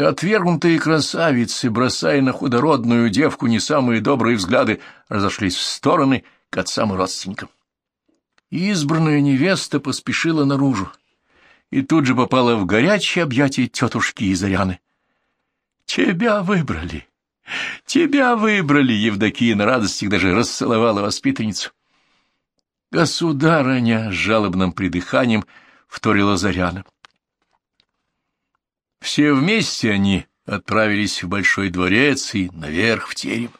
Отвергнутые красавицы, бросая на худородную девку не самые добрые взгляды, разошлись в стороны к отцам и родственникам. Избранная невеста поспешила наружу и тут же попала в горячее объятие тетушки Изаряны. «Тебя выбрали! Тебя выбрали!» Евдокия на радостях даже расцеловала воспитанницу. «Государыня!» — с жалобным придыханием вторила Заряна. Все вместе они отправились в Большой дворец и наверх в терем.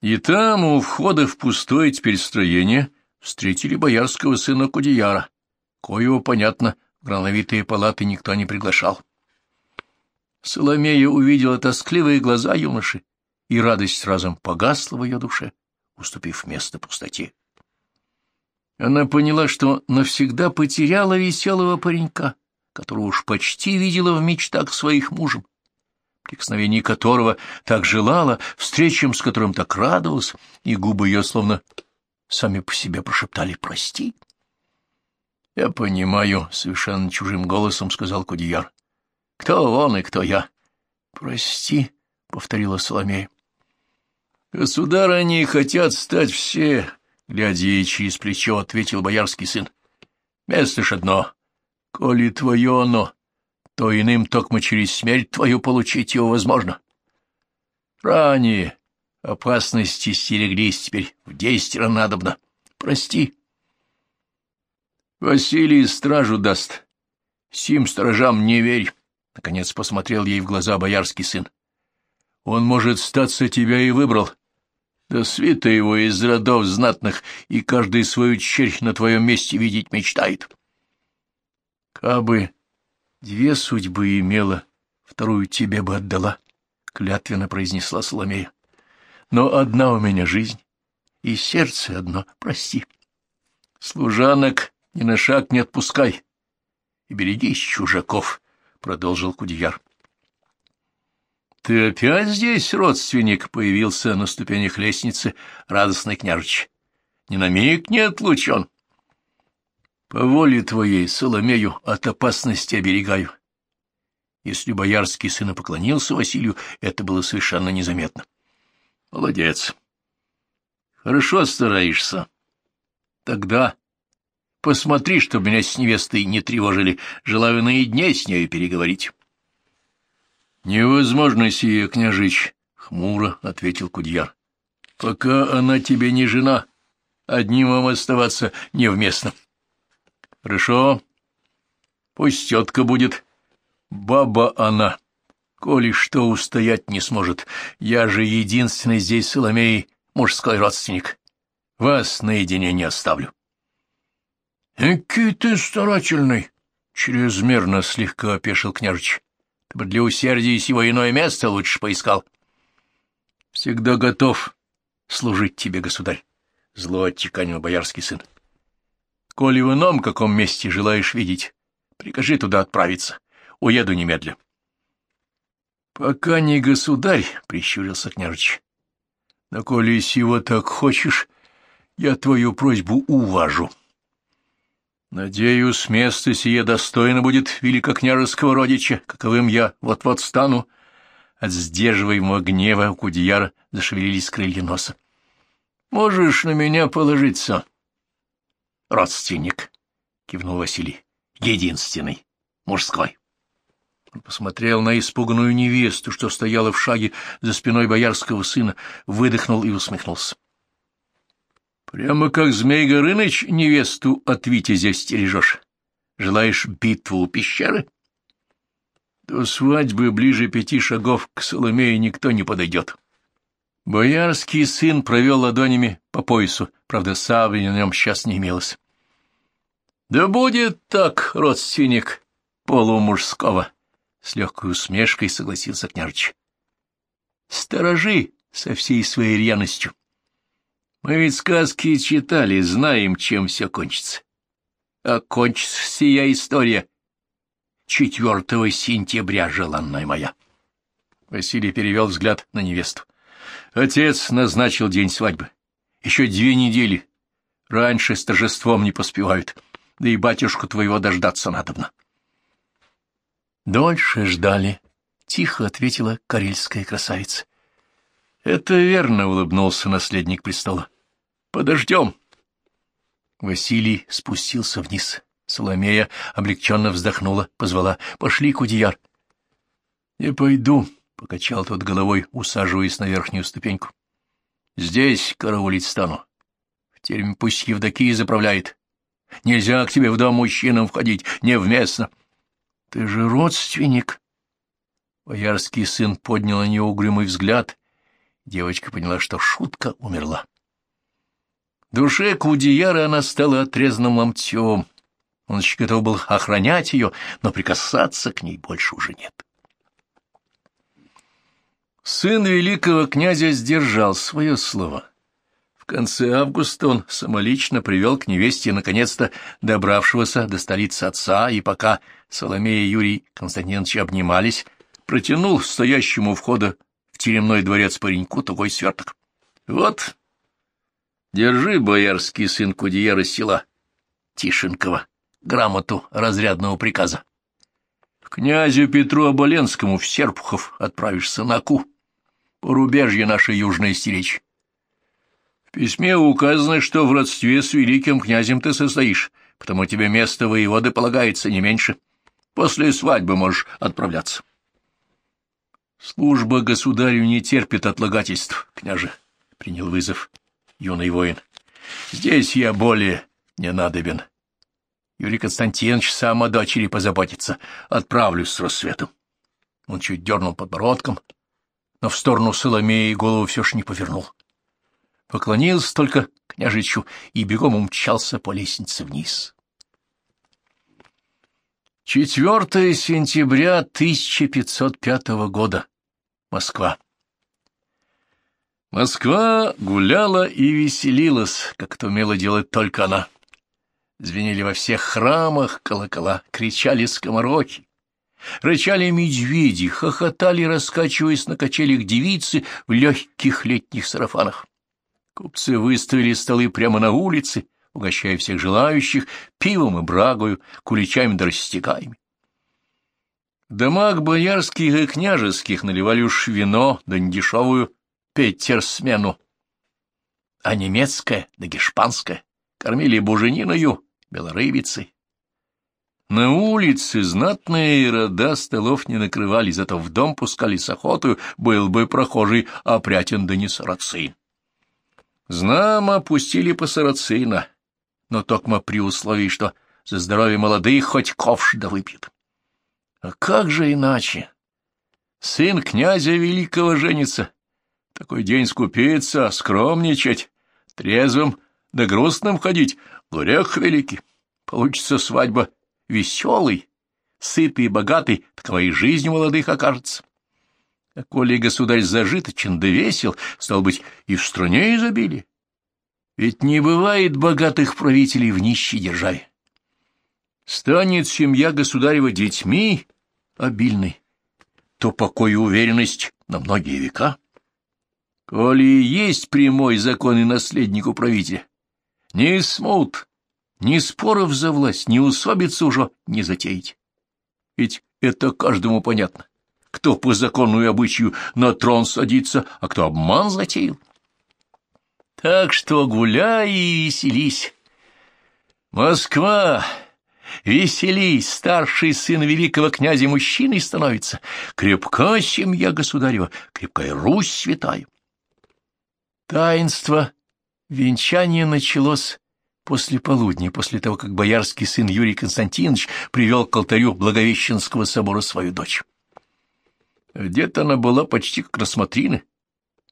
И там, у входа в пустое теперь строение, встретили боярского сына Кудеяра, коего, понятно, в грановитые палаты никто не приглашал. Соломея увидела тоскливые глаза юноши, и радость разом погасла в ее душе, уступив место пустоте. Она поняла, что навсегда потеряла веселого паренька, которого уж почти видела в мечтах своих мужем, прикосновений которого так желала, встречам с которым так радовалась, и губы ее словно сами по себе прошептали «прости». — Я понимаю, — совершенно чужим голосом сказал Кудияр. — Кто он и кто я? — Прости, — повторила Соломея. — Государь, они хотят стать все, — глядя через плечо, ответил боярский сын. — Место ж одно. Коли твое оно, то иным токмо через смерть твою получить его возможно. Ранее опасности стереглись, теперь в десятеро надобно. Прости. Василий стражу даст. Сим стражам не верь. Наконец посмотрел ей в глаза боярский сын. Он, может, статься тебя и выбрал. Да свита его из родов знатных, и каждый свою черь на твоем месте видеть мечтает. Кабы две судьбы имела, вторую тебе бы отдала, — клятвенно произнесла Соломея. Но одна у меня жизнь, и сердце одно, прости. Служанок ни на шаг не отпускай. И берегись чужаков, — продолжил Кудияр. — Ты опять здесь, родственник? — появился на ступенях лестницы радостный княжич. — Ни на миг не отлучен. — По воле твоей, Соломею, от опасности оберегаю. Если боярский сын поклонился Василию, это было совершенно незаметно. — Молодец. — Хорошо стараешься. Тогда Посмотри, чтобы меня с невестой не тревожили. Желаю наедине с нею переговорить. — Невозможно сие, княжич, — хмуро ответил Кудьяр. — Пока она тебе не жена, одним вам оставаться невместно. — Хорошо. Пусть тетка будет. Баба она. Коли что устоять не сможет. Я же единственный здесь Соломеей мужской родственник. Вас наедине не оставлю. — Экий ты старательный! — чрезмерно слегка опешил княжич. — Ты бы для усердия сего иное место лучше поискал. — Всегда готов служить тебе, государь, — зло отчеканил боярский сын. — Коли в ином каком месте желаешь видеть, прикажи туда отправиться. Уеду немедля. — Пока не государь, — прищурился княжич. — Но коли сего так хочешь, я твою просьбу уважу. — Надеюсь, место сие достойно будет великокняжеского родича, каковым я вот-вот стану. От сдерживаемого гнева у Кудияра зашевелились крылья носа. — Можешь на меня положиться, родственник, — кивнул Василий, — единственный, мужской. Он посмотрел на испуганную невесту, что стояла в шаге за спиной боярского сына, выдохнул и усмехнулся. Прямо как Змей Горыныч невесту от Витязя стережешь. Желаешь битву у пещеры? До свадьбы ближе пяти шагов к Соломее никто не подойдет. Боярский сын провел ладонями по поясу, правда, сабли на нем сейчас не имелось. — Да будет так, родственник полумужского! — с легкой усмешкой согласился княжич. — Сторожи со всей своей рьяностью. Мы ведь сказки читали, знаем, чем все кончится. А кончится сия история четвертого сентября, желанная моя. Василий перевел взгляд на невесту. Отец назначил день свадьбы. Еще две недели. Раньше с торжеством не поспевают. Да и батюшку твоего дождаться надобно. Дольше ждали, — тихо ответила карельская красавица. — Это верно, — улыбнулся наследник престола. — Подождем. Василий спустился вниз. Соломея облегченно вздохнула, позвала. — Пошли, Кудияр. — Не пойду, — покачал тот головой, усаживаясь на верхнюю ступеньку. — Здесь караулить стану. В тереме пусть Евдокия заправляет. Нельзя к тебе в дом мужчинам входить, невместно. — Ты же родственник. Боярский сын поднял на нее угрюмый взгляд. Девочка поняла, что шутка умерла. Душе Кудияра она стала отрезанным ломтем. Он еще готов был охранять ее, но прикасаться к ней больше уже нет. Сын великого князя сдержал свое слово. В конце августа он самолично привел к невесте наконец-то добравшегося до столицы отца, и пока Соломея и Юрий Константинович обнимались, протянул стоящему у входа в теремной дворец пареньку такой сверток. — Вот, держи, боярский сын Кудеяра села Тишинкова, грамоту разрядного приказа. Князю Петру Оболенскому в Серпухов отправишься на Ку, порубежье нашей южной стеречь письме указано, что в родстве с великим князем ты состоишь, потому тебе место воеводы полагается не меньше. После свадьбы можешь отправляться. Служба государю не терпит отлагательств, княже, — принял вызов юный воин. Здесь я более не надобен. Юрий Константинович сам о дочери позаботится. Отправлюсь с рассветом. Он чуть дернул подбородком, но в сторону Соломеи голову все ж не повернул поклонился только княжичу и бегом умчался по лестнице вниз. 4 сентября 1505 года. Москва. Москва гуляла и веселилась, как это умела делать только она. Звенели во всех храмах колокола, кричали скомороки, рычали медведи, хохотали, раскачиваясь на качелях девицы в легких летних сарафанах. Купцы выставили столы прямо на улице, угощая всех желающих пивом и брагою, куличами да растекаями. В домах боярских и княжеских наливали уж вино, да недешевую петерсмену, а немецкое да гешпанское кормили бужениною, белорыбицей. На улице знатные рода столов не накрывали, зато в дом пускали с охотою, был бы прохожий опрятен да не сарацин. Знамо пустили по сарацина, но токмо при условии, что за здоровье молодых хоть ковш да выпьет. А как же иначе? Сын князя великого женится. Такой день скупиться, скромничать, трезвым да грустным ходить, грех великий. Получится свадьба веселый, сытый и богатый, такова и жизнь молодых окажется. А коли государь зажиточен да весел, стал быть, и в стране изобилие. Ведь не бывает богатых правителей в нищей державе. Станет семья государева детьми обильной, то покой и уверенность на многие века. Коли есть прямой закон и наследник у правителя, ни смут, ни споров за власть, ни усобицы уже не затеять. Ведь это каждому понятно кто по закону и обычаю на трон садится, а кто обман затеял. Так что гуляй и веселись. Москва, веселись, старший сын великого князя мужчиной становится. Крепка семья государева, крепкая Русь святая. Таинство венчания началось после полудня, после того, как боярский сын Юрий Константинович привел к алтарю Благовещенского собора свою дочь. Одета она была почти как рассмотрины,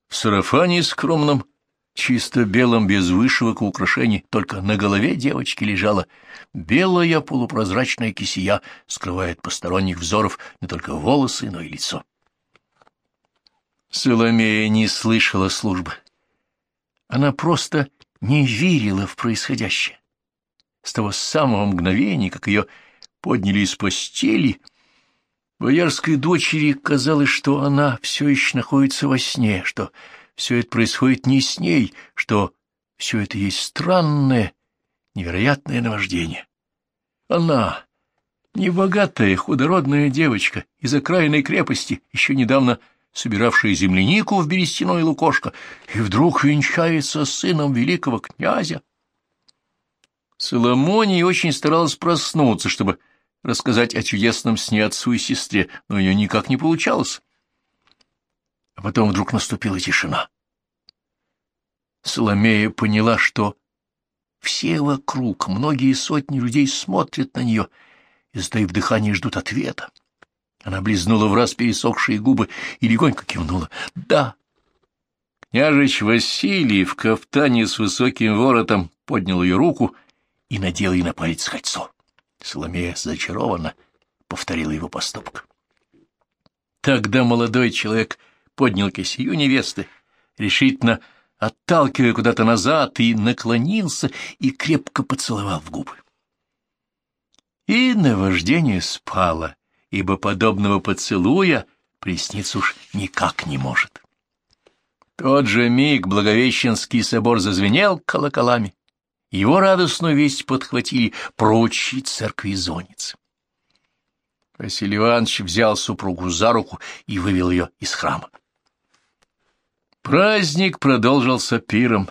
в сарафане скромном, чисто белом, без вышивок и украшений, только на голове девочки лежала белая полупрозрачная кисия, скрывая посторонних взоров не только волосы, но и лицо. Соломея не слышала службы. Она просто не верила в происходящее. С того самого мгновения, как ее подняли из постели — Боярской дочери казалось, что она все еще находится во сне, что все это происходит не с ней, что все это есть странное, невероятное наваждение. Она, Небогатая, худородная девочка из окраинной крепости, еще недавно собиравшая землянику в берестяное лукошко, и вдруг венчается сыном великого князя. Соломония очень старалась проснуться, чтобы рассказать о чудесном сне отцу и сестре, но ее никак не получалось. А потом вдруг наступила тишина. Соломея поняла, что все вокруг, многие сотни людей смотрят на нее и, затаив дыхание, ждут ответа. Она близнула в раз пересохшие губы и легонько кивнула. «Да». Княжич Василий в кафтане с высоким воротом поднял ее руку и надел ей на палец кольцо. Соломея зачарованно повторила его поступок. Тогда молодой человек поднял кисию невесты, решительно отталкивая куда-то назад, и наклонился и крепко поцеловал в губы. И наваждение спало, ибо подобного поцелуя присниться уж никак не может. Тот же миг Благовещенский собор зазвенел колоколами, его радостную весть подхватили прочие церкви зониц. Василий Иванович взял супругу за руку и вывел ее из храма. Праздник продолжился пиром.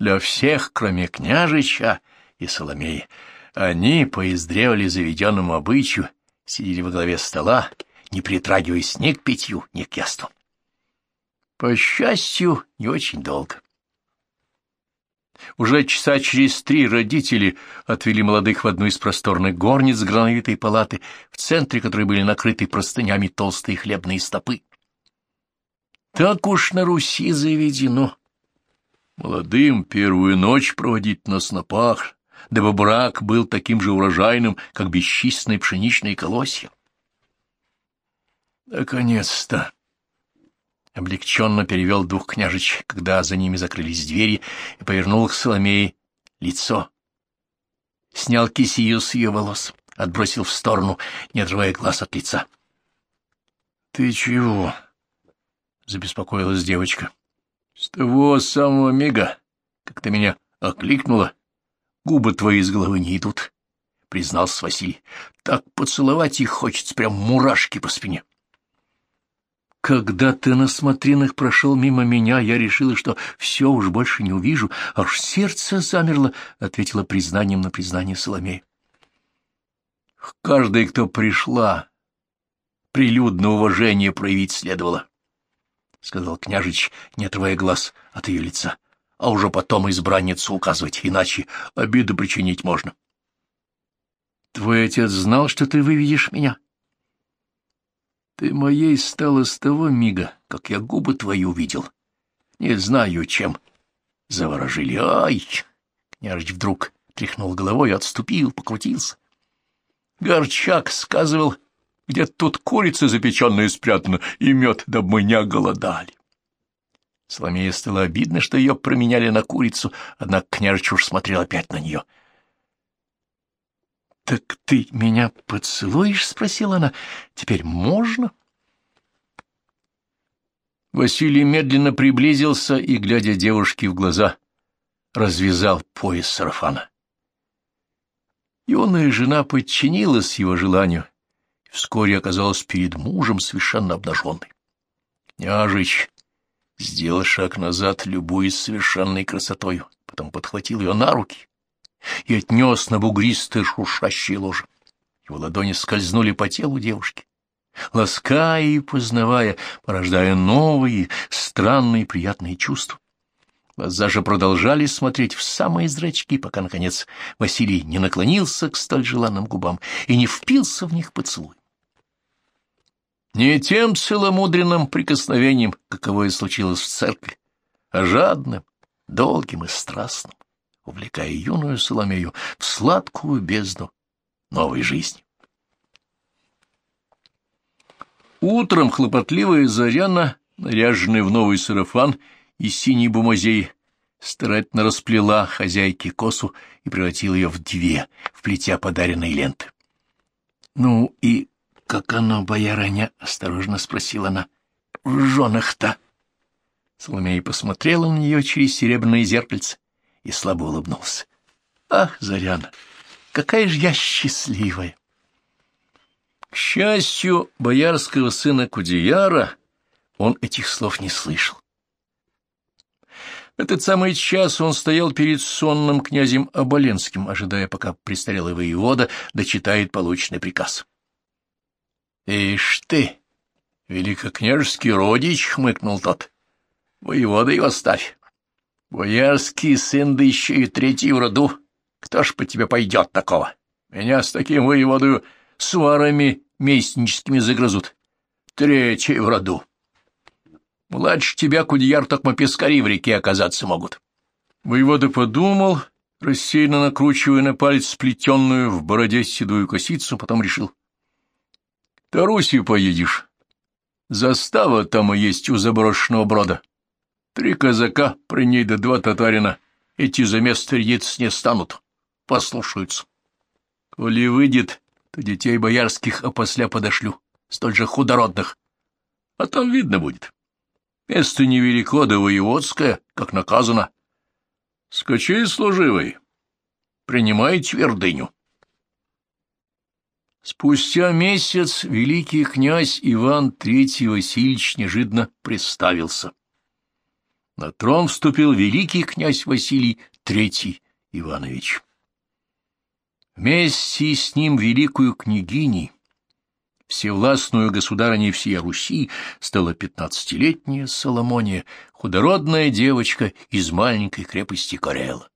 Для всех, кроме княжича и Соломеи. Они, по издревле заведенному обычаю, сидели во главе стола, не притрагиваясь ни к питью, ни к яству. По счастью, не очень долго. Уже часа через три родители отвели молодых в одну из просторных горниц грановитой палаты, в центре которой были накрыты простынями толстые хлебные стопы. Так уж на Руси заведено. Молодым первую ночь проводить на снопах, дабы брак был таким же урожайным, как бесчисленные пшеничные колосья. Наконец-то! облегченно перевел дух княжич, когда за ними закрылись двери, и повернул к Соломее лицо. Снял кисию с ее волос, отбросил в сторону, не отрывая глаз от лица. — Ты чего? — забеспокоилась девочка. — С того самого мига, как ты меня окликнула, губы твои из головы не идут, — признался Василий. — Так поцеловать их хочется, прям мурашки по спине. — когда ты на смотринах прошел мимо меня, я решила, что все уж больше не увижу, аж сердце замерло, — ответила признанием на признание Соломея. Каждый, кто пришла, прилюдно уважение проявить следовало, — сказал княжич, не отрывая глаз от ее лица, — а уже потом избранницу указывать, иначе обиду причинить можно. — Твой отец знал, что ты выведешь меня? — ты моей стала с того мига, как я губы твои увидел. Не знаю, чем заворожили. Ай! Княжич вдруг тряхнул головой, отступил, покрутился. Горчак сказывал, где тут курица запеченная спрятана, и мед, да мы не оголодали. Соломея стало обидно, что ее променяли на курицу, однако княжич уж смотрел опять на нее. — Так ты меня поцелуешь? — спросила она. — Теперь можно? Василий медленно приблизился и, глядя девушке в глаза, развязал пояс сарафана. Юная жена подчинилась его желанию и вскоре оказалась перед мужем совершенно обнаженной. Княжич сделал шаг назад, любуясь совершенной красотою, потом подхватил ее на руки и отнес на бугристое шуршащее ложе. Его ладони скользнули по телу девушки, лаская и познавая, порождая новые, странные приятные чувства. Глаза же продолжали смотреть в самые зрачки, пока, наконец, Василий не наклонился к столь желанным губам и не впился в них поцелуй. Не тем целомудренным прикосновением, каковое случилось в церкви, а жадным, долгим и страстным увлекая юную Соломею в сладкую бездну новой жизни. Утром хлопотливая Заряна, наряженная в новый сарафан и синий бумазей, старательно расплела хозяйке косу и превратила ее в две, вплетя подаренные ленты. — Ну и как оно, боярыня? — осторожно спросила она. — В женах-то. Соломея посмотрела на нее через серебряное зеркальце и слабо улыбнулся. «Ах, Заряна, какая же я счастливая!» К счастью, боярского сына Кудеяра он этих слов не слышал. В этот самый час он стоял перед сонным князем Оболенским, ожидая, пока престарелый воевода дочитает полученный приказ. — Ишь ты, великокняжеский родич, — хмыкнул тот, — воевода его ставь. Боярский сын, да еще и третий в роду. Кто ж по тебе пойдет такого? Меня с таким воеводою сварами местническими загрызут. Третий в роду. Младше тебя, кудеяр, только пескари в реке оказаться могут. Воевода подумал, рассеянно накручивая на палец сплетенную в бороде седую косицу, потом решил. — Тарусью поедешь. Застава там и есть у заброшенного брода. Три казака, при ней да два татарина. Эти за место рядиться не станут, послушаются. Коли выйдет, то детей боярских опосля подошлю, столь же худородных. А там видно будет. Место невелико да воеводское, как наказано. Скачи, служивый, принимай твердыню. Спустя месяц великий князь Иван Третий Васильевич неожиданно представился. На трон вступил великий князь Василий Третий Иванович. Вместе с ним великую княгиней всевластную государыней всей Руси стала пятнадцатилетняя Соломония, худородная девочка из маленькой крепости Карела.